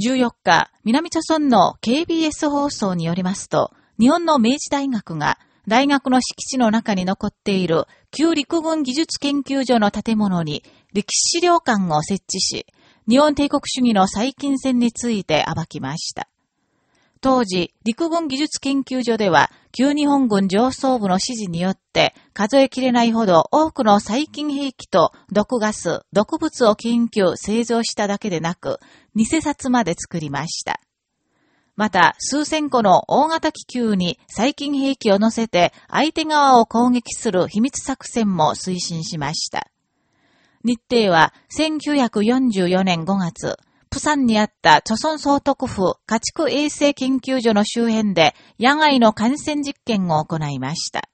14日、南朝村の KBS 放送によりますと、日本の明治大学が大学の敷地の中に残っている旧陸軍技術研究所の建物に歴史資料館を設置し、日本帝国主義の最近戦について暴きました。当時、陸軍技術研究所では、旧日本軍上層部の指示によって、数えきれないほど多くの細菌兵器と毒ガス、毒物を研究、製造しただけでなく、偽札まで作りました。また、数千個の大型気球に細菌兵器を乗せて相手側を攻撃する秘密作戦も推進しました。日程は1944年5月、プサンにあった著村総督府家畜衛生研究所の周辺で野外の感染実験を行いました。